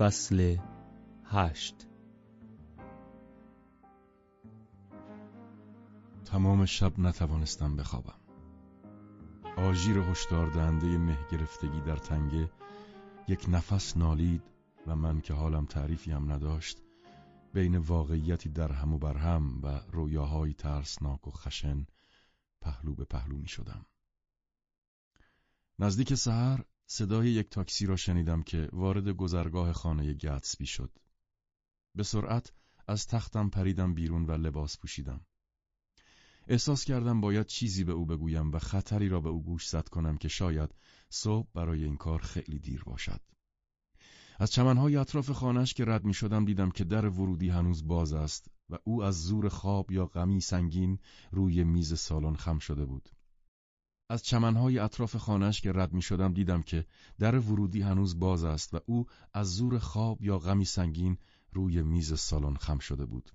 فصل هشت تمام شب نتوانستم بخوابم آژیر هشدار دهنده مه گرفتگی در تنگه یک نفس نالید و من که حالم تعریفی هم نداشت بین واقعیتی در هم و بر هم و رویاهایی ترسناک و خشن پهلو به پهلو می شدم. نزدیک سحر صدای یک تاکسی را شنیدم که وارد گذرگاه خانه گتسبی شد. به سرعت از تختم پریدم بیرون و لباس پوشیدم. احساس کردم باید چیزی به او بگویم و خطری را به او گوش زد کنم که شاید صبح برای این کار خیلی دیر باشد. از چمنهای اطراف خانهش که رد می شدم دیدم که در ورودی هنوز باز است و او از زور خواب یا غمی سنگین روی میز سالن خم شده بود. از چمنهای اطراف خانهش که رد می شدم دیدم که در ورودی هنوز باز است و او از زور خواب یا غمی سنگین روی میز سالن خم شده بود.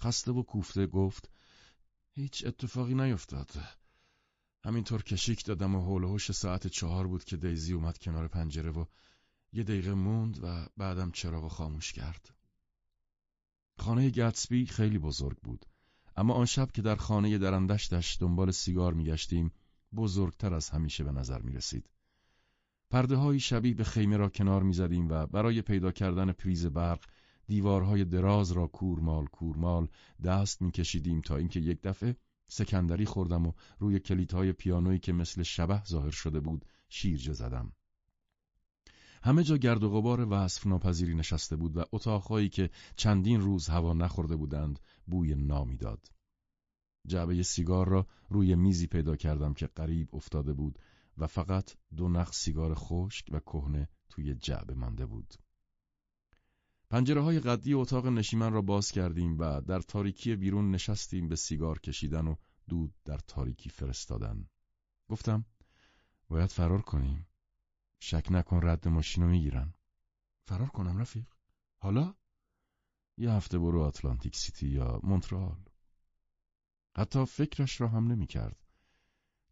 خسته و کوفته گفت هیچ اتفاقی نیفتاد. همینطور کشیک دادم و حول ساعت چهار بود که دیزی اومد کنار پنجره و یه دقیقه موند و بعدم چراغ خاموش کرد. خانه گتسبی خیلی بزرگ بود اما آن شب که در خانه درندشتش دنبال سیگار میگشتیم بزرگتر از همیشه به نظر می رسید. پرده های شبیه به خیمه را کنار می زدیم و برای پیدا کردن پریز برق دیوارهای دراز را کورمال کورمال دست می کشیدیم تا اینکه یک دفعه سکندری خوردم و روی کلیدهای پیانویی که مثل شبه ظاهر شده بود شیرجه زدم. همه جا گرد و غبار وصف ناپذیری نشسته بود و اتاقهایی که چندین روز هوا نخورده بودند بوی نامی داد. جعبه سیگار را روی میزی پیدا کردم که قریب افتاده بود و فقط دو نخ سیگار خشک و کهنه توی جعبه مانده بود. پنجره های قدی اتاق نشیمن را باز کردیم و در تاریکی بیرون نشستیم به سیگار کشیدن و دود در تاریکی فرستادن. گفتم باید فرار کنیم. شک نکن رد ماشین رو می‌گیرن. فرار کنم رفیق؟ حالا؟ یه هفته برو آتلانتیک سیتی یا مونترال. حتی فکرش را هم نمی کرد.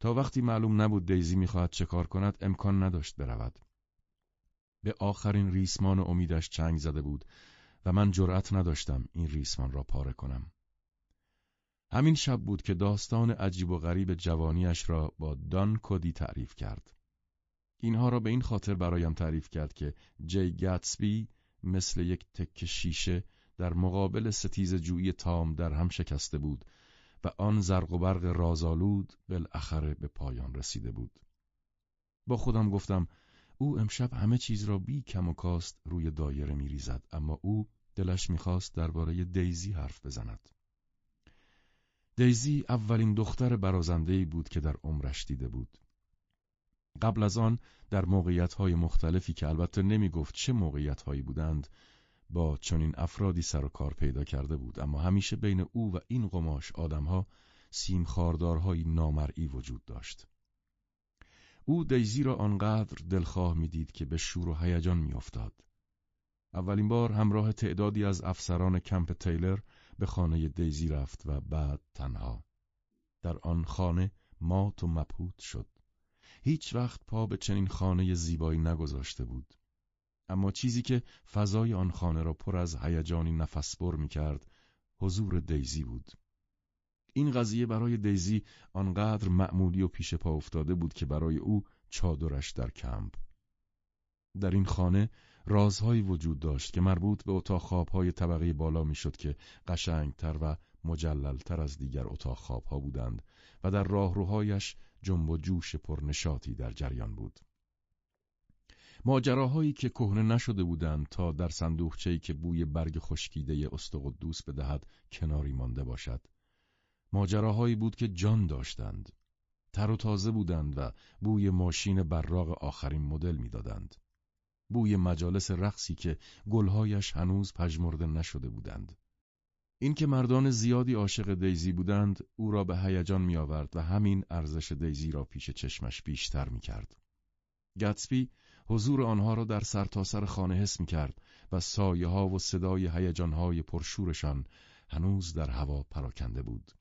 تا وقتی معلوم نبود دیزی می‌خواهد چه کار کند امکان نداشت برود. به آخرین ریسمان امیدش چنگ زده بود و من جرأت نداشتم این ریسمان را پاره کنم. همین شب بود که داستان عجیب و غریب جوانیش را با دان کودی تعریف کرد. اینها را به این خاطر برایم تعریف کرد که جی گتسبی مثل یک تک شیشه در مقابل ستیز جویی تام در هم شکسته بود و آن زرق و برق رازآلود بالاخره به پایان رسیده بود. با خودم گفتم او امشب همه چیز را بی کم و کاست روی دایره می ریزد اما او دلش می‌خواست درباره دیزی حرف بزند. دیزی اولین دختر برازندهی بود که در عمرش دیده بود. قبل از آن در موقعیت‌های مختلفی که البته نمی گفت چه موقعیت‌هایی بودند با چنین افرادی سر و کار پیدا کرده بود اما همیشه بین او و این قماش آدمها سیم خاردارهایی نامرئی وجود داشت. او دیزی را آنقدر دلخواه می‌دید که به شور و هیجان میافتاد. اولین بار همراه تعدادی از افسران کمپ تیلر به خانه دیزی رفت و بعد تنها. در آن خانه مات و مبهوت شد. هیچ وقت پا به چنین خانه زیبایی نگذاشته بود. اما چیزی که فضای آن خانه را پر از هیجانی نفس بر می کرد حضور دیزی بود. این قضیه برای دیزی آنقدر معمولی و پیش پا افتاده بود که برای او چادرش در کمپ. در این خانه رازهایی وجود داشت که مربوط به اتاق خوابهای طبقه بالا می‌شد که قشنگتر و مجللتر از دیگر اتاق خوابها بودند و در راهروهایش جنب و جوش پرنشاطی در جریان بود. ماجراهایی که کهنه نشده بودند تا در صندوقچه‌ای که بوی برگ خشکیده استقدوس بدهد کناری مانده باشد. ماجراهایی بود که جان داشتند. تر و تازه بودند و بوی ماشین براق آخرین مدل می‌دادند. بوی مجالس رقصی که گلهایش هنوز پژمرده نشده بودند. اینکه مردان زیادی عاشق دیزی بودند او را به هیجان می آورد و همین ارزش دیزی را پیش چشمش بیشتر می کرد. گتسبی حضور آنها را در سرتاسر سر خانه حس می کرد و سایه ها و صدای هیجان های پرشورشان هنوز در هوا پراکنده بود.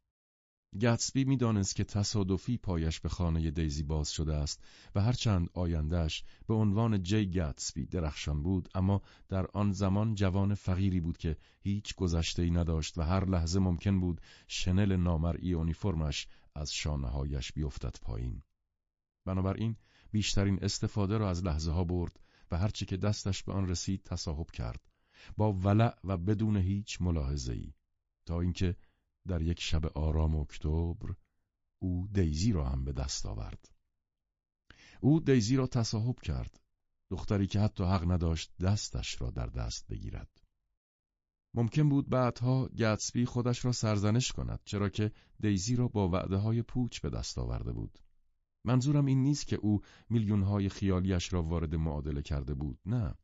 گتسبی می‌دانست که تصادفی پایش به خانه دیزی باز شده است و هرچند آیندهش به عنوان جی گتسبی درخشان بود اما در آن زمان جوان فقیری بود که هیچ گذشته ای نداشت و هر لحظه ممکن بود شنل نامرئی اونیفرمش از شانههایش بیفتد پایین بنابراین بیشترین استفاده را از لحظه ها برد و هرچه که دستش به آن رسید تصاحب کرد با ولع و بدون هیچ ملاحظه ای تا اینکه در یک شب آرام اکتبر او دیزی را هم به دست آورد. او دیزی را تصاحب کرد. دختری که حتی حق نداشت دستش را در دست بگیرد. ممکن بود بعدها گتسبی خودش را سرزنش کند چرا که دیزی را با وعده های پوچ به دست آورده بود. منظورم این نیست که او میلیون های خیالیش را وارد معادله کرده بود نه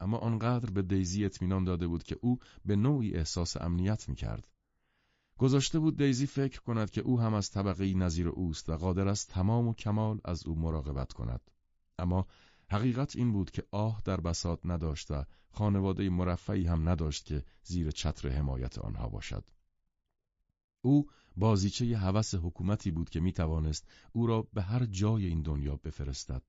اما آنقدر به دیزی اطمینان داده بود که او به نوعی احساس امنیت می کرد. گذاشته بود دیزی فکر کند که او هم از طبقه نظیر اوست و قادر است تمام و کمال از او مراقبت کند. اما حقیقت این بود که آه در بساط نداشت و خانواده مرفعی هم نداشت که زیر چتر حمایت آنها باشد. او بازیچه هوس حکومتی بود که می توانست او را به هر جای این دنیا بفرستد.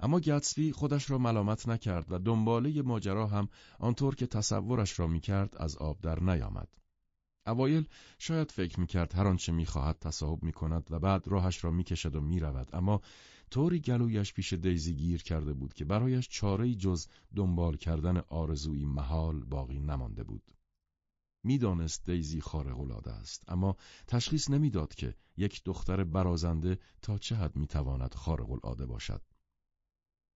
اما گتسبی خودش را ملامت نکرد و دنباله ماجرا هم آنطور که تصورش را می‌کرد از آب در نیامد. اوایل شاید فکر می‌کرد هر آنچه می‌خواهد تصاحب می‌کند و بعد راهش را می‌کشد و می‌رود اما طوری گلویش پیش دیزی گیر کرده بود که برایش چاره جز دنبال کردن آرزوی محال باقی نمانده بود. می‌دانست دیزی خارق العاده است اما تشخیص نمی‌داد که یک دختر برازنده تا چه حد می‌تواند خارق العاده باشد.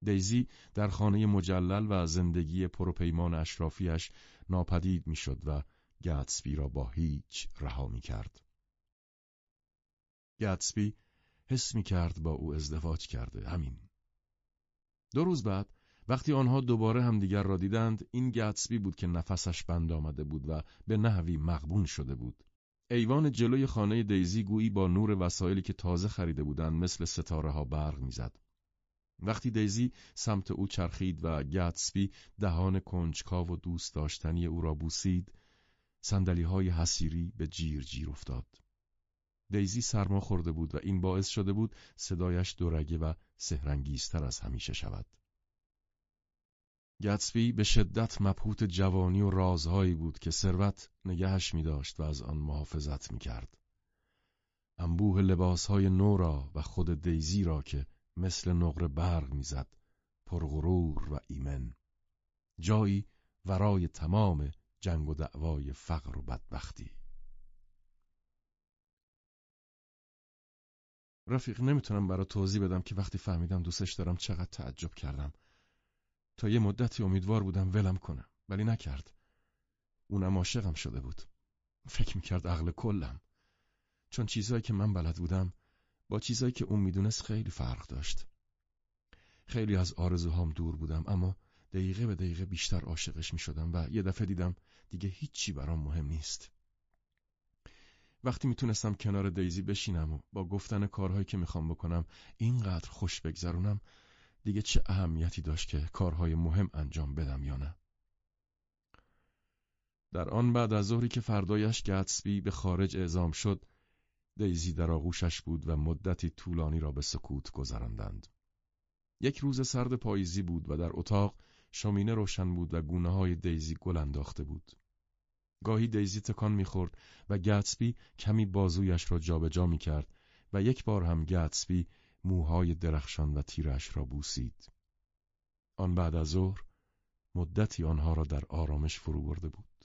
دیزی در خانه مجلل و زندگی پروپیمان اشرافیش ناپدید می‌شد و گتسبی را با هیچ رها می کرد. گتسبی حس می کرد با او ازدواج کرده همین. دو روز بعد وقتی آنها دوباره همدیگر را دیدند این گتسبی بود که نفسش بند آمده بود و به نحوی مغبون شده بود. ایوان جلوی خانه دیزی گویی با نور وسایلی که تازه خریده بودند مثل ستاره ها برق می‌زد. وقتی دیزی سمت او چرخید و گتسبی دهان کنجکاو و دوست داشتنی او را بوسید سندلی های حسیری به جیر جیر افتاد. دیزی سرما خورده بود و این باعث شده بود صدایش دورگه و سهرنگیزتر از همیشه شود. گتسبی به شدت مبهوت جوانی و رازهایی بود که ثروت نگهش می داشت و از آن محافظت می کرد. انبوه لباسهای نو را و خود دیزی را که مثل نقره برق می‌زد پرغرور و ایمن. جایی ورای تمام جنگ و دعوای فقر و بدبختی. رفیق نمی‌تونم برای توضیح بدم که وقتی فهمیدم دوستش دارم چقدر تعجب کردم. تا یه مدتی امیدوار بودم ولم کنم ولی نکرد. اونم عاشقم شده بود. فکر می‌کرد عقل کلم. چون چیزهایی که من بلد بودم با چیزایی که اون می‌دونست خیلی فرق داشت. خیلی از آرزوهام دور بودم اما دقیقه به دقیقه بیشتر عاشقش می شدم و یه دفعه دیدم دیگه هیچی برام مهم نیست. وقتی می‌تونستم کنار دیزی بشینم و با گفتن کارهایی که می‌خوام بکنم اینقدر خوش بگذرونم دیگه چه اهمیتی داشت که کارهای مهم انجام بدم یا نه. در آن بعد از ظهری که فردایش گتسبی به خارج اعزام شد دیزی در آغوشش بود و مدتی طولانی را به سکوت گذراندند. یک روز سرد پاییزی بود و در اتاق شامینه روشن بود و گونه های دیزی گل انداخته بود. گاهی دیزی تکان می‌خورد و گتسبی کمی بازویش را جابجا می کرد و یک بار هم گتسبی موهای درخشان و تیرش را بوسید. آن بعد از ظهر مدتی آنها را در آرامش فرو برده بود.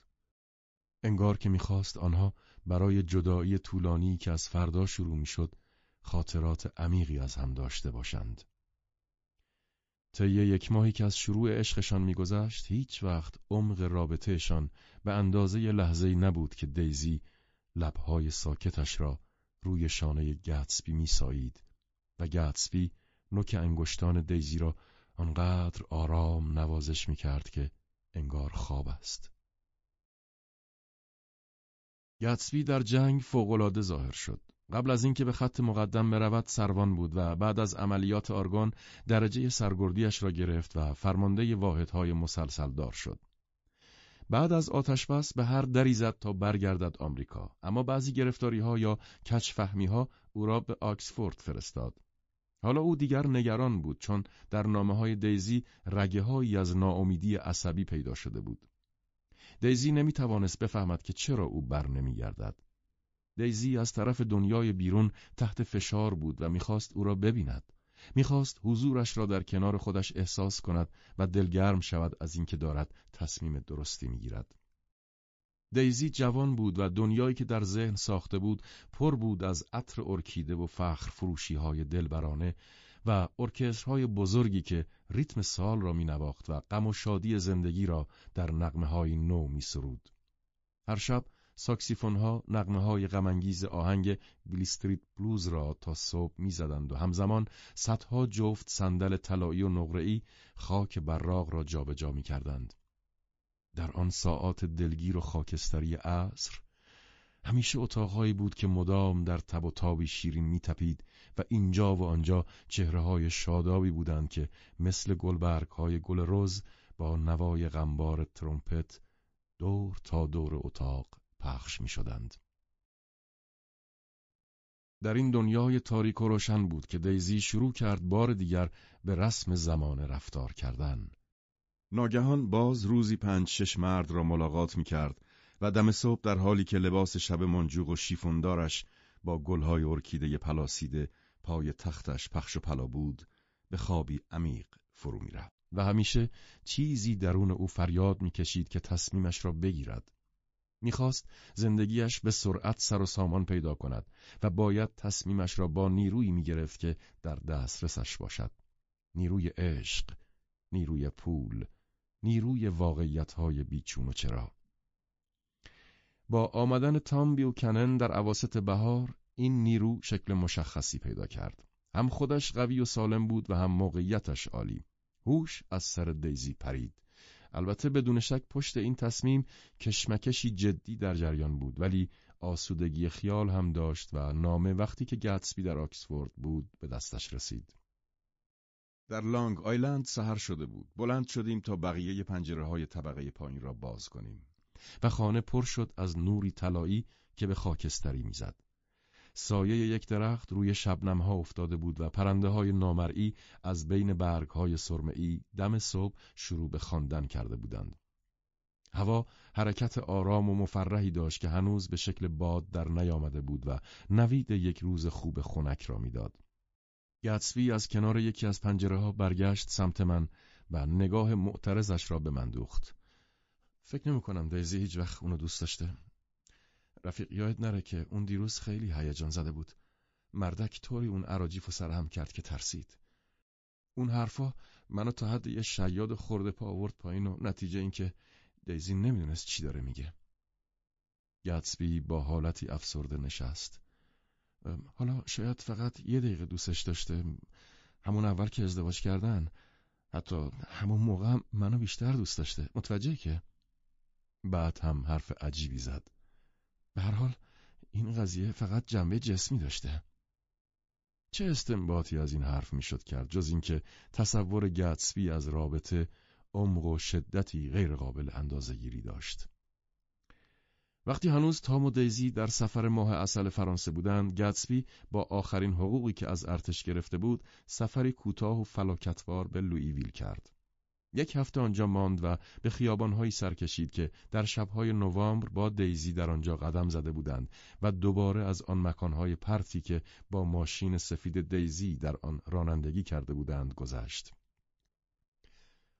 انگار که می‌خواست آنها برای جدایی طولانی که از فردا شروع می‌شد خاطرات عمیقی از هم داشته باشند. طی یک ماهی که از شروع عشقشان میگذشت هیچ وقت عمق رابطهشان به اندازه لحظه‌ای نبود که دیزی لبهای ساکتش را روی شانه گتسبی میسایید و گتسبی نوک انگشتان دیزی را آنقدر آرام نوازش می‌کرد که انگار خواب است. گتسبی در جنگ فوقالعاده ظاهر شد. قبل از اینکه به خط مقدم برود سروان بود و بعد از عملیات آرگان درجه سرگردیش را گرفت و فرمانده واحدهای مسلسل دار شد. بعد از آتش بس به هر دری زد تا برگردد آمریکا اما بعضی گرفتاری ها یا کچفهمی ها او را به آکسفورد فرستاد حالا او دیگر نگران بود چون در نامه های دیزی رگه از ناامیدی عصبی پیدا شده بود دیزی نمی توانست بفهمد که چرا او بر نمی گردد. دیزی از طرف دنیای بیرون تحت فشار بود و می‌خواست او را ببیند. می‌خواست حضورش را در کنار خودش احساس کند و دلگرم شود از اینکه دارد تصمیم درستی می‌گیرد. دیزی جوان بود و دنیایی که در ذهن ساخته بود پر بود از عطر ارکیده و فخر فروشی های دلبرانه و ارکسترهای بزرگی که ریتم سال را می نواخت و غم و شادی زندگی را در نغمه های نو می سرود. هر شب ساکسیفون ها نغمه های غم‌انگیز آهنگ Beale Street Blues را تا صبح می‌زدند و همزمان صدها جفت صندل طلایی و نقره‌ای خاک براق را جابجا می کردند. در آن ساعات دلگیر و خاکستری عصر همیشه اتاقهایی بود که مدام در تب و تابی شیرین میتپید و اینجا و آنجا چهره های شادابی بودند که مثل گلبرگ های گل روز با نوای غمبار ترومپت دور تا دور اتاق پخش می شدند. در این دنیای تاریک و روشن بود که دیزی شروع کرد بار دیگر به رسم زمان رفتار کردن. ناگهان باز روزی پنج شش مرد را ملاقات می کرد و دم صبح در حالی که لباس شب منجوق و شیفوندارش با گلهای ارکیده پلاسیده پای تختش پخش و پلا بود به خوابی عمیق فرو رفت و همیشه چیزی درون او فریاد می‌کشید که تصمیمش را بگیرد. می‌خواست زندگیش به سرعت سر و سامان پیدا کند و باید تصمیمش را با نیرویی می‌گرفت که در دسترسش باشد. نیروی عشق نیروی پول نیروی واقعیتهای بیچون و چرا با آمدن تام بیوکنن در عواست بهار این نیرو شکل مشخصی پیدا کرد. هم خودش قوی و سالم بود و هم موقعیتش عالی. هوش از سر دیزی پرید. البته بدون شک پشت این تصمیم کشمکشی جدی در جریان بود ولی آسودگی خیال هم داشت و نامه وقتی که گتسبی در آکسفورد بود به دستش رسید. در لانگ آیلند سهر شده بود. بلند شدیم تا بقیه پنجره های طبقه پایین را باز کنیم. و خانه پر شد از نوری طلایی که به خاکستری می‌زد. سایه یک درخت روی شبنمها افتاده بود و پرنده های نامرئی از بین برگ های دم صبح شروع به خواندن کرده بودند. هوا حرکت آرام و مفرحی داشت که هنوز به شکل باد در نیامده بود و نوید یک روز خوب خنک را می‌داد. گتسوی از کنار یکی از پنجره ها برگشت سمت من و نگاه معترضش را به من دوخت. فکر نمی کنم دیزی هیچ وقت اونو دوست داشته. رفیق یاد نره که اون دیروز خیلی هیجان زده بود. مردک طوری اون عراجیف و سرهم کرد که ترسید. اون حرفا منو تا حد یه شیاد خورده پا آورد پایین و نتیجه اینکه دیزی نمی‌دونست چی داره میگه. گتسبی با حالتی افسرده نشست. حالا شاید فقط یه دقیقه دوستش داشته همون اول که ازدواج کردن حتی همون موقع منو بیشتر دوست داشته متوجه که بعد هم حرف عجیبی زد. به هر حال این قضیه فقط جنبه جسمی داشته. چه استنباطی از این حرف می‌شد کرد جز اینکه تصور گتسبی از رابطه عمق و شدتی غیر قابل اندازهگیری داشت. وقتی هنوز تام و دیزی در سفر ماه اصل فرانسه بودند، گتسبی با آخرین حقوقی که از ارتش گرفته بود، سفری کوتاه و فلاکتوار به لویویل کرد. یک هفته آنجا ماند و به خیابانهایی سر کشید که در شبهای نوامبر با دیزی در آنجا قدم زده بودند و دوباره از آن مکانهای پرتی که با ماشین سفید دیزی در آن رانندگی کرده بودند گذشت.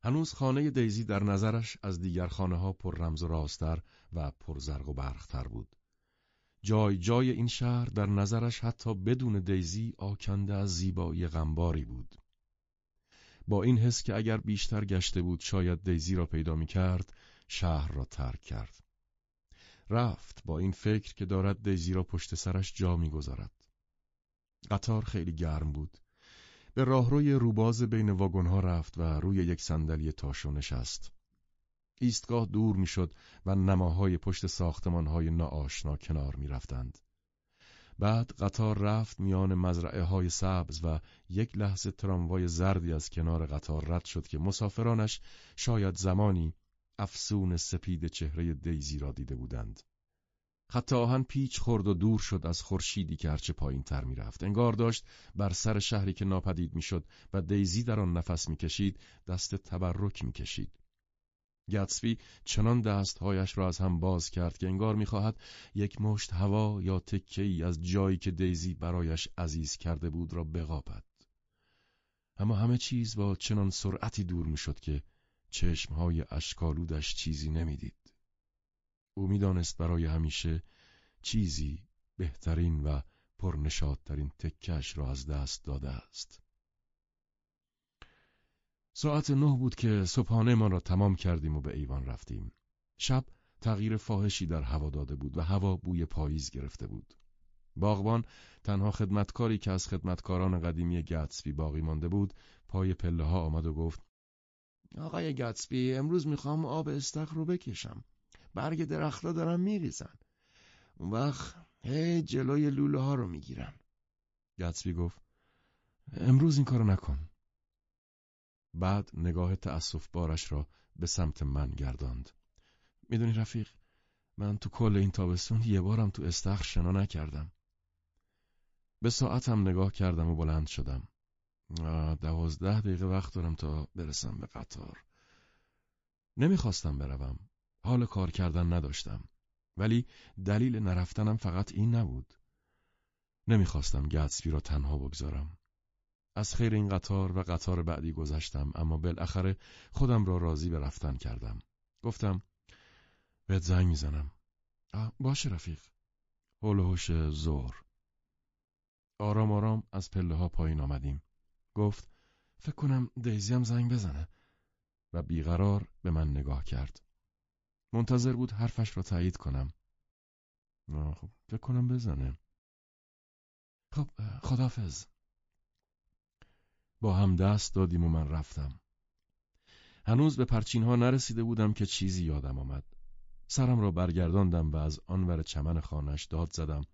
هنوز خانه دیزی در نظرش از دیگر خانه ها پر رمز و راستر و پر زرق و برختر بود. جای جای این شهر در نظرش حتی بدون دیزی آکنده از زیبایی غمباری بود. با این حس که اگر بیشتر گشته بود شاید دیزی را پیدا می کرد شهر را ترک کرد رفت با این فکر که دارد دیزی را پشت سرش جا می‌گذارد. قطار خیلی گرم بود به راهروی روباز بین واگنها رفت و روی یک صندلی تاشو نشست ایستگاه دور می‌شد و نماهای پشت ساختمانهای ناآشنا کنار می‌رفتند بعد قطار رفت میان مزرعه های سبز و یک لحظه تراموای زردی از کنار قطار رد شد که مسافرانش شاید زمانی افسون سپید چهره دیزی را دیده بودند. خط آهن پیچ خورد و دور شد از خورشیدی که هرچه پایین تر می رفت. انگار داشت بر سر شهری که ناپدید می‌شد و دیزی در آن نفس می‌کشید دست تبرک می‌کشید. گتسبی چنان دستهایش را از هم باز کرد که انگار می‌خواهد یک مشت هوا یا تکه ای از جایی که دیزی برایش عزیز کرده بود را بقاپد. اما همه چیز با چنان سرعتی دور می‌شد که چشمهای اشکالودش چیزی نمی‌دید. او می‌دانست برای همیشه چیزی بهترین و پرنشادترین تکش را از دست داده است. ساعت نه بود که صبحانه ما را تمام کردیم و به ایوان رفتیم. شب تغییر فاحشی در هوا داده بود و هوا بوی پاییز گرفته بود. باغبان تنها خدمتکاری که از خدمتکاران قدیمی گتسبی باقی مانده بود پای پله ها آمد و گفت آقای گتسبی امروز می‌خوام آب استخ رو بکشم برگ درختها دارن میریزن. اون وقت هی جلوی لوله ها رو می‌گیرن. گتسبی گفت امروز این کارو نکن. بعد نگاه تأصف بارش را به سمت من گرداند. می‌دونی رفیق من تو کل این تابستون یه بارم تو استخر شنا نکردم. به ساعتم نگاه کردم و بلند شدم. دوازده دقیقه وقت دارم تا برسم به قطار. نمی‌خواستم بروم. حال کار کردن نداشتم. ولی دلیل نرفتنم فقط این نبود. نمی‌خواستم گتسبی را تنها بگذارم. از خیر این قطار و قطار بعدی گذشتم اما بالاخره خودم را راضی به رفتن کردم. گفتم بهت زنگ می‌زنم. باشه رفیق. هلوهوش زور آرام آرام از پله ها پایین آمدیم. گفت فکر کنم دیزیم زنگ بزنه. و بیقرار به من نگاه کرد. منتظر بود حرفش را تایید کنم. خب فکر کنم بزنه. خب خدافز با هم دست دادیم و من رفتم. هنوز به پرچین ها نرسیده بودم که چیزی یادم آمد. سرم را برگرداندم و از آنور چمن خانش داد زدم.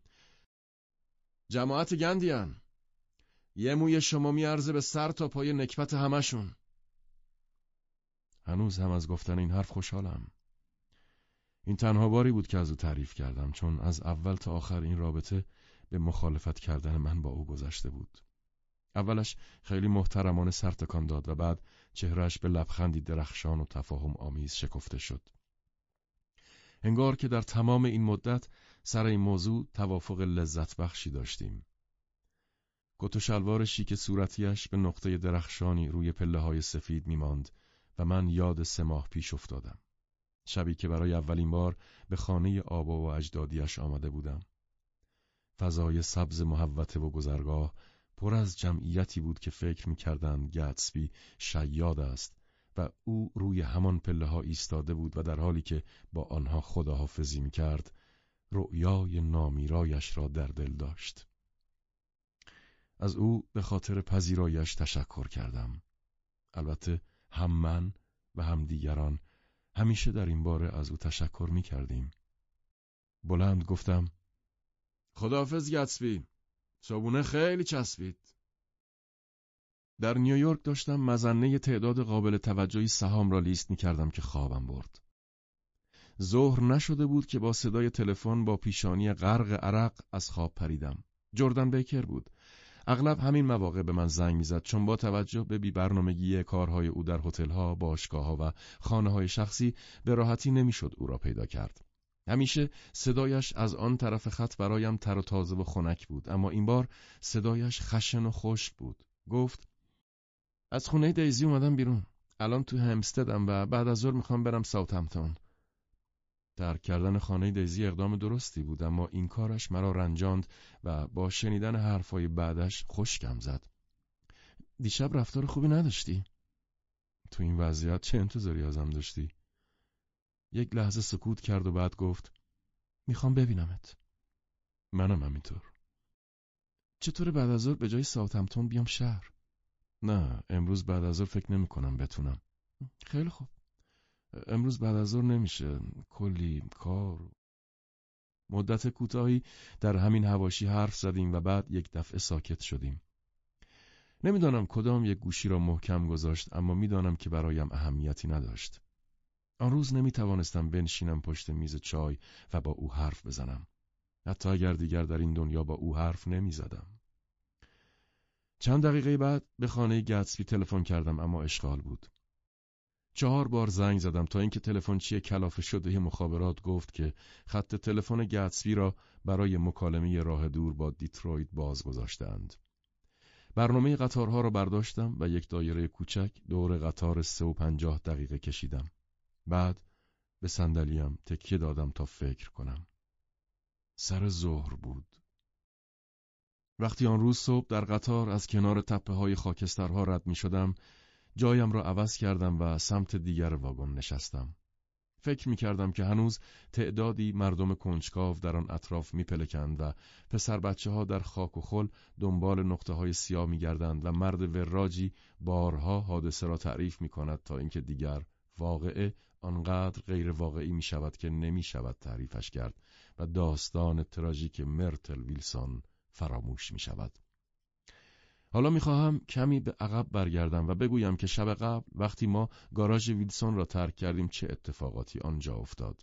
جماعت گندیان یه موی شما میارزه به سر تا پای نکبت همشون هنوز هم از گفتن این حرف خوشحالم. این تنها باری بود که از او تعریف کردم چون از اول تا آخر این رابطه به مخالفت کردن من با او گذشته بود. اولش خیلی محترمانه سرتکان داد و بعد چهرش به لبخندی درخشان و تفاهم آمیز شکفته شد. انگار که در تمام این مدت سر این موضوع توافق لذت بخشی داشتیم. کت و شلوار شیک صورتیش به نقطه درخشانی روی پله های سفید میماند و من یاد سه ماه پیش افتادم. شبی که برای اولین بار به خانه آبا و اجدادیش آمده بودم. فضای سبز محوته و گذرگاه پر از جمعیتی بود که فکر می‌کردند گتسبی شیاد است و او روی همان پله ها ایستاده بود و در حالی که با آنها خداحافظی می‌کرد رؤیای نامیرایش را در دل داشت. از او به خاطر پذیرایش تشکر کردم. البته هم من و هم دیگران همیشه در این باره از او تشکر می کردیم. بلند گفتم خداحافظ گتسبی صابونه خیلی چسبید. در نیویورک داشتم مزنه تعداد قابل توجهی سهام را لیست می کردم که خوابم برد. ظهر نشده بود که با صدای تلفن با پیشانی غرق عرق از خواب پریدم. جردن بیکر بود. اغلب همین مواقع به من زنگ می‌زد چون با توجه به بی برنامگی کارهای او در هتل‌ها، باشگاه‌ها و خانه‌های شخصی به راحتی نمی‌شد او را پیدا کرد. همیشه صدایش از آن طرف خط برایم تر و تازه و خنک بود اما این بار صدایش خشن و خشک بود. گفت از خونه دیزی اومدم بیرون. الان تو همستدم و بعد از ظهر می‌خوام برم همتون. ترک کردن خانه دیزی اقدام درستی بود اما این کارش مرا رنجاند و با شنیدن حرفای بعدش خوشکم زد. دیشب رفتار خوبی نداشتی؟ تو این وضعیت چه انتظاری ازم داشتی؟ یک لحظه سکوت کرد و بعد گفت می‌خوام ببینمت. منم همینطور. چطور بعد از به جای ساوثهمپتون بیام شهر؟ نه امروز بعد از ظهر فکر نمی کنم بتونم. خیلی خوب. امروز بعد از ظهر نمیشه کلی کار مدت کوتاهی در همین هواشی حرف زدیم و بعد یک دفعه ساکت شدیم نمی‌دانم کدام یک گوشی را محکم گذاشت اما می‌دانم که برایم اهمیتی نداشت آن روز نمی توانستم بنشینم پشت میز چای و با او حرف بزنم. حتی اگر دیگر در این دنیا با او حرف نمی زدم. چند دقیقه بعد به خانه گتسبی تلفن کردم اما اشغال بود. چهار بار زنگ زدم تا اینکه تلفنچی کلافه شده مخابرات گفت که خط تلفن گتسبی را برای مکالمه راه دور با دیترویت باز گذاشتند. برنامه قطارها را برداشتم و یک دایره کوچک دور قطار سه و پنجاه دقیقه کشیدم. بعد به صندلیم تکیه دادم تا فکر کنم. سر ظهر بود. وقتی آن روز صبح در قطار از کنار تپه های خاکسترها رد می شدم، جایم را عوض کردم و سمت دیگر واگن نشستم. فکر می کردم که هنوز تعدادی مردم کنجکاو در آن اطراف می پلکند و پسر بچه ها در خاک و خل دنبال نقطه های سیاه می گردند و مرد وراجی بارها حادثه را تعریف می کند تا اینکه دیگر واقعه آنقدر غیر واقعی می شود که نمی شود تعریفش کرد و داستان تراژیک مرتل ویلسون فراموش می شود. حالا می‌خواهم کمی به عقب برگردم و بگویم که شب قبل وقتی ما گاراژ ویلسون را ترک کردیم چه اتفاقاتی آنجا افتاد.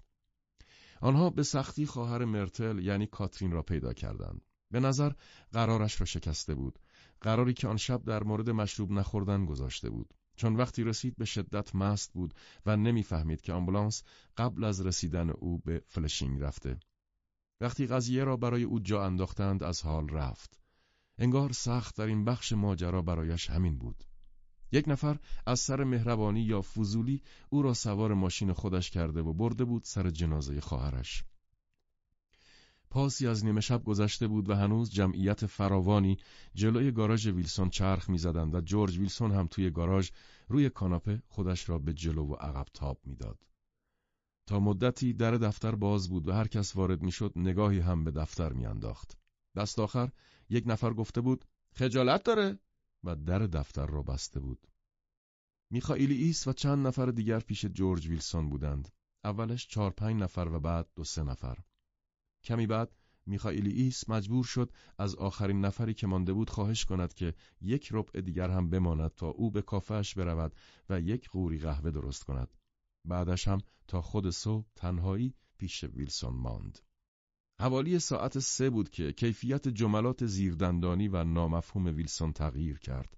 آنها به سختی خواهر مرتل یعنی کاترین را پیدا کردند. به نظر قرارش را شکسته بود. قراری که آن شب در مورد مشروب نخوردن گذاشته بود. چون وقتی رسید به شدت مست بود و نمی‌فهمید که آمبولانس قبل از رسیدن او به فلشینگ رفته. وقتی قضیه را برای او جا انداختند از حال رفت. انگار سخت در این بخش ماجرا برایش همین بود. یک نفر از سر مهربانی یا فضولی او را سوار ماشین خودش کرده و برده بود سر جنازه خواهرش. پاسی از نیمه شب گذشته بود و هنوز جمعیت فراوانی جلوی گاراژ ویلسون چرخ می‌زدند و جورج ویلسون هم توی گاراژ روی کاناپه خودش را به جلو و عقب تاب می‌داد. تا مدتی در دفتر باز بود و هر کس وارد می‌شد نگاهی هم به دفتر میانداخت. دست آخر یک نفر گفته بود خجالت داره و در دفتر را بسته بود. میخائیلیس و چند نفر دیگر پیش جورج ویلسون بودند. اولش چهار پنج نفر و بعد دو سه نفر. کمی بعد میخائیلیس مجبور شد از آخرین نفری که مانده بود خواهش کند که یک ربع دیگر هم بماند تا او به کافهش برود و یک قوری قهوه درست کند. بعدش هم تا خود صبح تنهایی پیش ویلسون ماند. حوالی ساعت سه بود که کیفیت جملات زیردندانی و نامفهوم ویلسون تغییر کرد.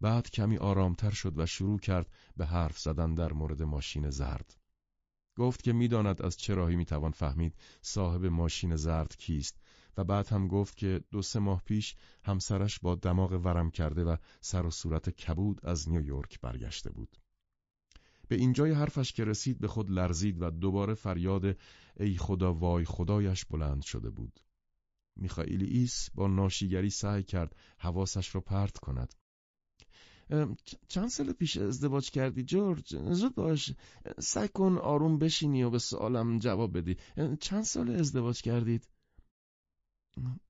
بعد کمی آرامتر شد و شروع کرد به حرف زدن در مورد ماشین زرد. گفت که می‌داند از چه راهی می‌توان فهمید صاحب ماشین زرد کیست و بعد هم گفت که دو سه ماه پیش همسرش با دماغ ورم کرده و سر و صورت کبود از نیویورک برگشته بود. به اینجای حرفش که رسید به خود لرزید و دوباره فریاد ای خدا وای خدایش بلند شده بود. میخائیل ایس با ناشیگری سعی کرد حواسش را پرت کند. چند سال پیش ازدواج کردی جورج زود باش سعی کن آروم بشینی و به سوالم جواب بدی چند سال ازدواج کردید؟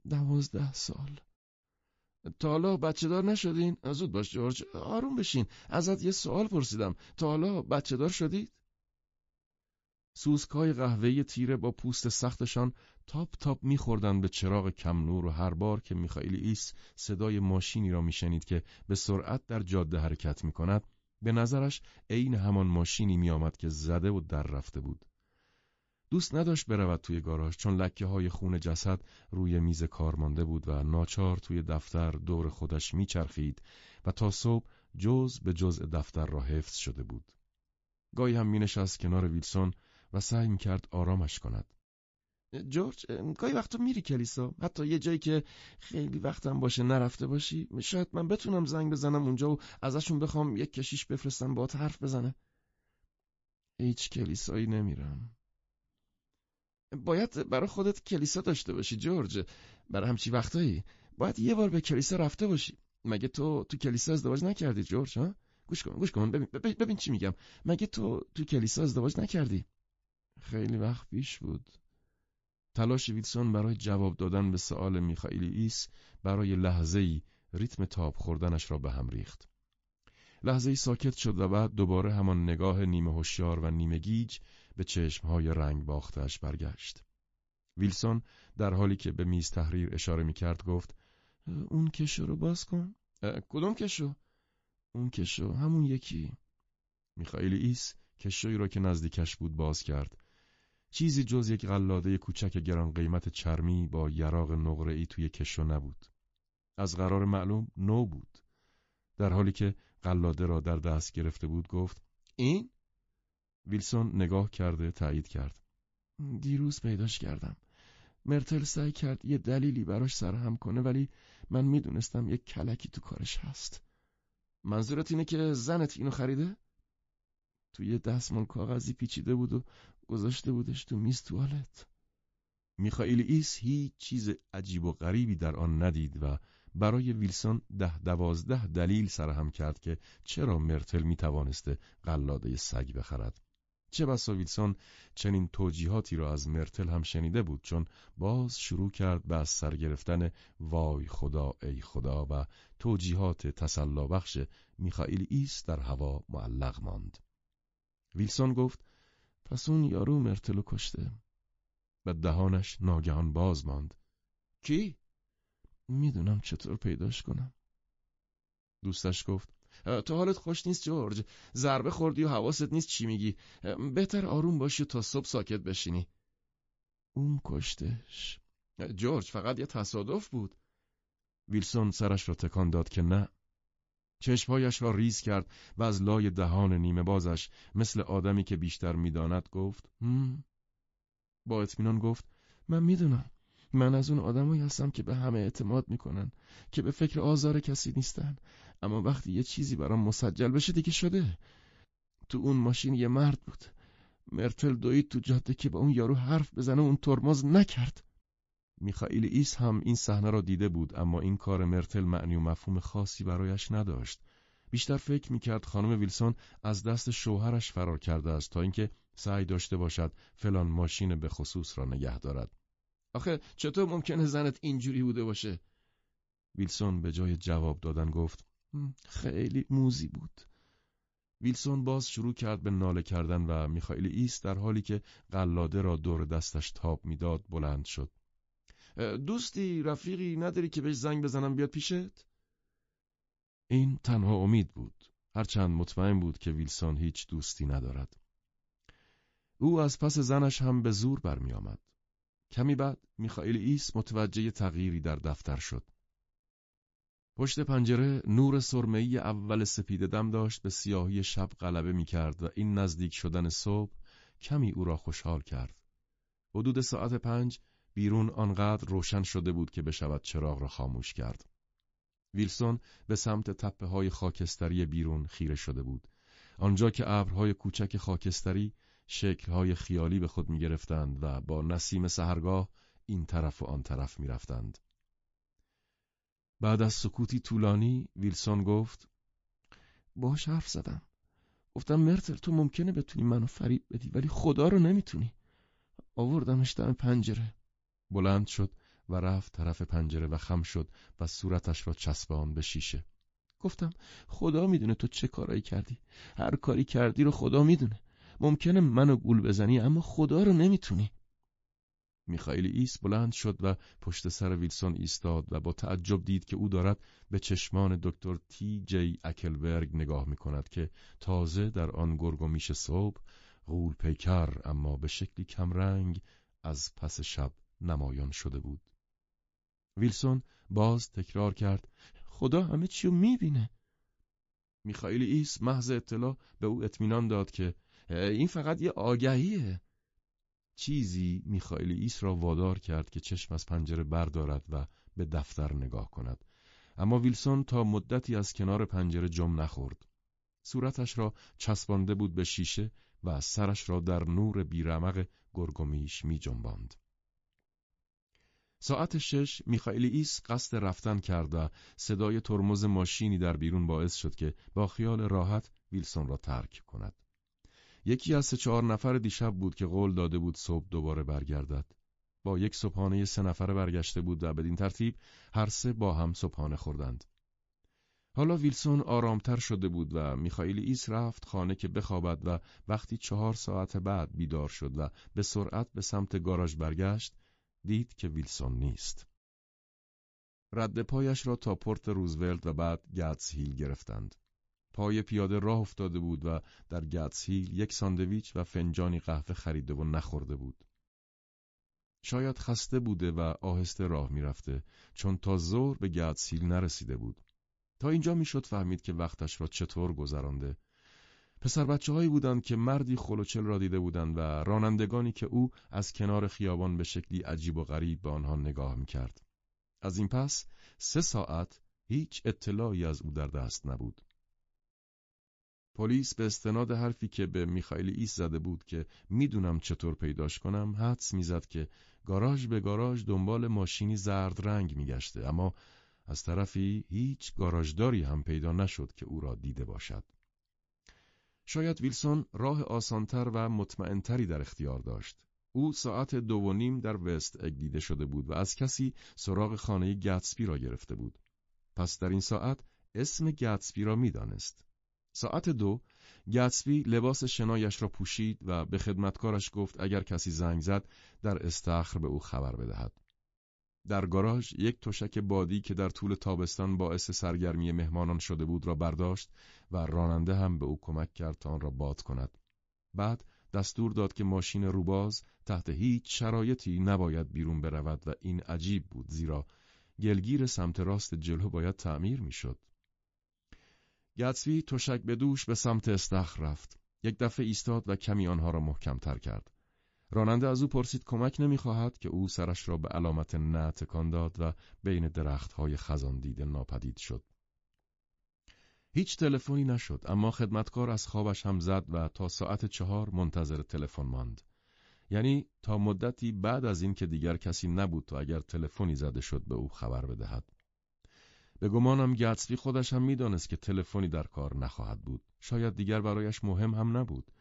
دوازده سال تا حالا بچه دار نشدین؟ زود باش جورج آروم بشین ازت یه سوال پرسیدم تا حالا بچه دار شدید؟ سوسکای قهوه‌ای تیره با پوست سختشان تاپ تاپ میخوردن به چراغ کم نور و هر بار که میخائیلیس صدای ماشینی را میشنید که به سرعت در جاده حرکت می‌کند به نظرش عین همان ماشینی میآمد که زده و در رفته بود. دوست نداشت برود توی گاراژ چون لکه های خون جسد روی میز کار مانده بود و ناچار توی دفتر دور خودش میچرخید و تا صبح جز به جزء دفتر را حفظ شده بود. گاهی هم مینشست کنار ویلسون و سعی می‌کرد آرامش کند. جورج گاهی وقتا میری کلیسا. حتی یه جایی که خیلی وقتم باشه نرفته باشی شاید من بتونم زنگ بزنم اونجا و ازشون بخوام یک کشیش بفرستم با حرف بزنه هیچ کلیسایی نمیرم. باید برای خودت کلیسا داشته باشی جورج. برای همچی وقتایی باید یه بار به کلیسا رفته باشی. مگه تو تو کلیسا ازدواج نکردی جورج ها؟ گوش کن گوش کن. ببین, ببین چی میگم. مگه تو تو کلیسا ازدواج نکردی؟ خیلی وقت پیش بود تلاش ویلسون برای جواب دادن به سؤال میخائیل ایس برای لحظه ای ریتم تاب خوردنش را به هم ریخت. لحظه ای ساکت شد و بعد دوباره همان نگاه نیمه هوشیار و نیمه گیج به چشمهای رنگ باختش برگشت. ویلسون در حالی که به میز تحریر اشاره می کرد گفت اون کشو رو باز کن. کدوم کشو؟ اون کشو همون یکی. میخائیلیس کشوی را که نزدیکش بود باز کرد. چیزی جز یک قلاده کوچک گران قیمت چرمی با یراق ای توی کشو نبود. از قرار معلوم نو بود. در حالی که قلاده را در دست گرفته بود گفت این؟ ویلسون نگاه کرده تایید کرد. دیروز پیداش کردم. مرتل سعی کرد یه دلیلی براش سرهم کنه ولی من می‌دونستم یک کلکی تو کارش هست. منظورت اینه که زنت اینو خریده؟ توی دستمال کاغذی پیچیده بود و گذاشته بودش تو میز توالت. میخائیلیس هیچ چیز عجیب و غریبی در آن ندید و برای ویلسون ده دوازده دلیل سرهم کرد که چرا مرتل می‌توانسته قلاده سگ بخرد. چه بسا ویلسون چنین توجیهاتی را از مرتل هم شنیده بود چون باز شروع کرد به از سر گرفتن وای خدا ای خدا و توجیهات تسلا بخش میخائیلیس در هوا معلق ماند. ویلسون گفت پس اون یارو مرتلو کشته. و دهانش ناگهان باز ماند. کی؟ می‌دونم چطور پیداش کنم. دوستش گفت تو حالت خوش نیست جورج. ضربه خوردی و حواست نیست چی میگی. بهتر آروم باشی تا صبح ساکت بشینی. اون کشتش جورج فقط یه تصادف بود. ویلسون سرش را تکان داد که نه. چشمهایش را ریز کرد و از لای دهان نیمه بازش مثل آدمی که بیشتر می‌داند گفت هم. با اطمینان گفت من می‌دونم. من از اون آدمایی هستم که به همه اعتماد می‌کنن که به فکر آزار کسی نیستن. اما وقتی یه چیزی برام مسجل بشه دیگه شده. تو اون ماشین یه مرد بود. مرتل دوید تو جاده که با اون یارو حرف بزنه اون ترمز نکرد. میخائیلیس هم این صحنه را دیده بود اما این کار مرتل معنی و مفهوم خاصی برایش نداشت. بیشتر فکر می‌کرد خانم ویلسون از دست شوهرش فرار کرده است تا اینکه سعی داشته باشد فلان ماشین به خصوص را نگه دارد. آخه چطور ممکنه زنت اینجوری بوده باشه؟ ویلسون به جای جواب دادن گفت خیلی موزی بود. ویلسون باز شروع کرد به ناله کردن و میخائیل ایست در حالی که قلاده را دور دستش تاب می‌داد بلند شد. دوستی رفیقی نداری که بهش زنگ بزنم بیاد پیشت؟ این تنها امید بود هرچند مطمئن بود که ویلسون هیچ دوستی ندارد او از پس زنش هم به زور برمی آمد. کمی بعد میخائیل ایس متوجه تغییری در دفتر شد پشت پنجره نور سرمه‌ای اول سپید دم داشت به سیاهی شب غلبه می کرد و این نزدیک شدن صبح کمی او را خوشحال کرد. حدود ساعت پنج بیرون آنقدر روشن شده بود که بشود چراغ را خاموش کرد. ویلسون به سمت تپه های خاکستری بیرون خیره شده بود. آنجا که ابرهای کوچک خاکستری شکلهای خیالی به خود می گرفتند و با نسیم سهرگاه این طرف و آن طرف می رفتند. بعد از سکوتی طولانی ویلسون گفت باش حرف زدم گفتم مرتل تو ممکنه بتونی منو فریب بدی ولی خدا رو نمی‌تونی آوردمش دم پنجره بلند شد و رفت طرف پنجره و خم شد و صورتش را چسبان به شیشه. گفتم خدا می‌دونه تو چه کارایی کردی. هر کاری کردی رو خدا می‌دونه. ممکنه منو گول بزنی اما خدا رو نمی‌تونی. میخائیل ایس بلند شد و پشت سر ویلسون ایستاد و با تعجب دید که او دارد به چشمان دکتر تی جی اکلبرگ نگاه می‌کند که تازه در آن گرگ و میش صبح غول پیکر اما به شکلی کمرنگ از پس شب نمایان شده بود. ویلسون باز تکرار کرد خدا همه چی رو می‌بینه. میخائیلیس محض اطلاع به او اطمینان داد که این فقط یه آگهیه. چیزی میخائیلیس را وادار کرد که چشم از پنجره بردارد و به دفتر نگاه کند. اما ویلسون تا مدتی از کنار پنجره جم نخورد. صورتش را چسبانده بود به شیشه و سرش را در نور بیرمق گرگومیش می جنباند. ساعت شش میخائیل ایس قصد رفتن کرد و صدای ترمز ماشینی در بیرون باعث شد که با خیال راحت ویلسون را ترک کند. یکی از سه چهار نفر دیشب بود که قول داده بود صبح دوباره برگردد. با یک صبحانه سه نفره برگشته بود و بدین ترتیب هر سه با هم صبحانه خوردند. حالا ویلسون آرامتر شده بود و میخائیلیس رفت خانه که بخوابد و وقتی چهار ساعت بعد بیدار شد و به سرعت به سمت گاراژ برگشت دید که ویلسون نیست. رد پایش را تا پورت روزولت و بعد گتس هیل گرفتند. پای پیاده راه افتاده بود و در گتس هیل یک ساندویچ و فنجانی قهوه خریده و نخورده بود. شاید خسته بوده و آهسته راه می‌رفته چون تا ظهر به گتسهیل نرسیده بود. تا اینجا می‌شد فهمید که وقتش را چطور گذرانده. پسر بچه هایی بودند که مردی خلوچل را دیده بودند و رانندگانی که او از کنار خیابان به شکلی عجیب و غریب به آنها نگاه می‌کرد. از این پس سه ساعت هیچ اطلاعی از او در دست نبود. پلیس به استناد حرفی که به میخائیل ایس زده بود که می‌دونم چطور پیداش کنم حدس می‌زد که گاراژ به گاراژ دنبال ماشینی زرد رنگ میگشته اما از طرفی هیچ گاراژداری هم پیدا نشد که او را دیده باشد. شاید ویلسون راه آسانتر و مطمئنتری در اختیار داشت. او ساعت دو و نیم در وست اگ دیده شده بود و از کسی سراغ خانه گتسبی را گرفته بود. پس در این ساعت اسم گتسبی را می‌دانست. ساعت دو گتسبی لباس شنایش را پوشید و به خدمتکارش گفت اگر کسی زنگ زد در استخر به او خبر بدهد. در گاراژ یک تشک بادی که در طول تابستان باعث سرگرمی مهمانان شده بود را برداشت و راننده هم به او کمک کرد تا آن را باد کند. بعد دستور داد که ماشین روباز تحت هیچ شرایطی نباید بیرون برود و این عجیب بود زیرا گلگیر سمت راست جلو باید تعمیر می‌شد. گتسوی تشک به دوش به سمت استخر رفت. یک دفعه ایستاد و کمی آنها را محکم تر کرد. راننده از او پرسید کمک نمی‌خواهد که او سرش را به علامت نه تکان داد و بین درختهای خزان دیده ناپدید شد. هیچ تلفنی نشد اما خدمتکار از خوابش هم زد و تا ساعت چهار منتظر تلفن ماند. یعنی تا مدتی بعد از این که دیگر کسی نبود تا اگر تلفنی زده شد به او خبر بدهد. به گمانم گتسبی خودش هم می‌دانست که تلفنی در کار نخواهد بود. شاید دیگر برایش مهم هم نبود.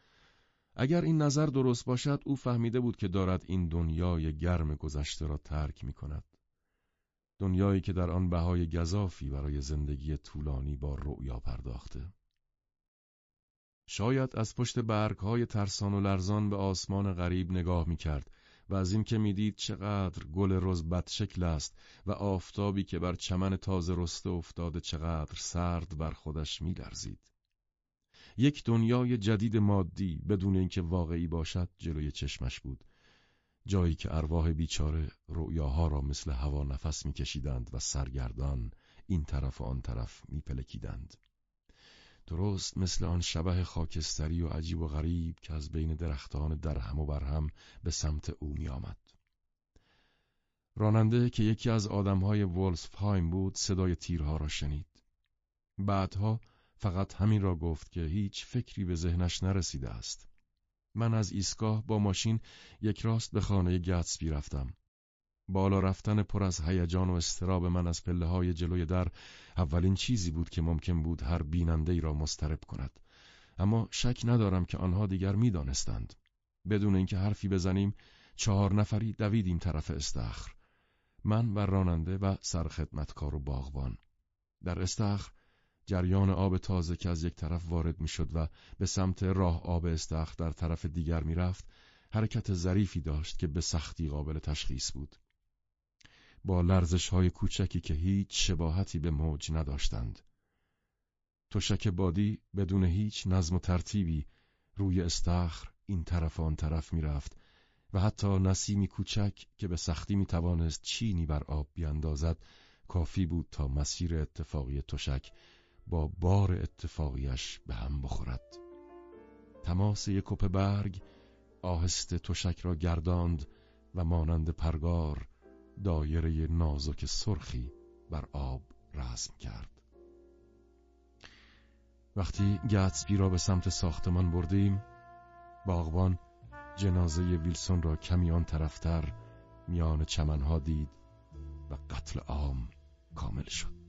اگر این نظر درست باشد او فهمیده بود که دارد این دنیای گرم گذشته را ترک می کند. دنیایی که در آن بهای گذافی برای زندگی طولانی با رؤیا پرداخته. شاید از پشت برگهای ترسان و لرزان به آسمان غریب نگاه می کرد و از این که می‌دید چقدر گل رز بدشکل است و آفتابی که بر چمن تازه رسته افتاده چقدر سرد بر خودش میلرزید. یک دنیای جدید مادی بدون اینکه واقعی باشد جلوی چشمش بود. جایی که ارواح بیچاره رؤیاها را مثل هوا نفس میکشیدند و سرگردان این طرف و آن طرف میپلکیدند. درست مثل آن شبه خاکستری و عجیب و غریب که از بین درختان درهم و برهم به سمت او می آمد. راننده که یکی از آدمهای وولسفهایم بود صدای تیرها را شنید. بعدها فقط همین را گفت که هیچ فکری به ذهنش نرسیده است. من از ایستگاه با ماشین یک راست به خانه گتسبی رفتم. بالا رفتن پر از هیجان و استراب من از پله های جلوی در اولین چیزی بود که ممکن بود هر بیننده ای را مسترب کند. اما شک ندارم که آنها دیگر می‌دانستند. بدون اینکه حرفی بزنیم چهار نفری دویدیم طرف استخر. من و راننده و سرخدمتکار و باغبان. در استخر جریان آب تازه که از یک طرف وارد می‌شد و به سمت راه آب استخر در طرف دیگر می‌رفت حرکت ظریفی داشت که به سختی قابل تشخیص بود. با لرزش های کوچکی که هیچ شباهتی به موج نداشتند. تشک بادی بدون هیچ نظم و ترتیبی روی استخر این طرف آن طرف می‌رفت و حتی نسیمی کوچک که به سختی می توانست چینی بر آب بیاندازد کافی بود تا مسیر اتفاقی تشک با بار اتفاقیش به هم بخورد. تماس یک برگ آهسته تشک را گرداند و مانند پرگار دایره نازک سرخی بر آب رسم کرد. وقتی گتسبی را به سمت ساختمان بردیم، باغبان جنازه ویلسون را کمی آن طرفتر میان چمنها دید و قتل عام کامل شد.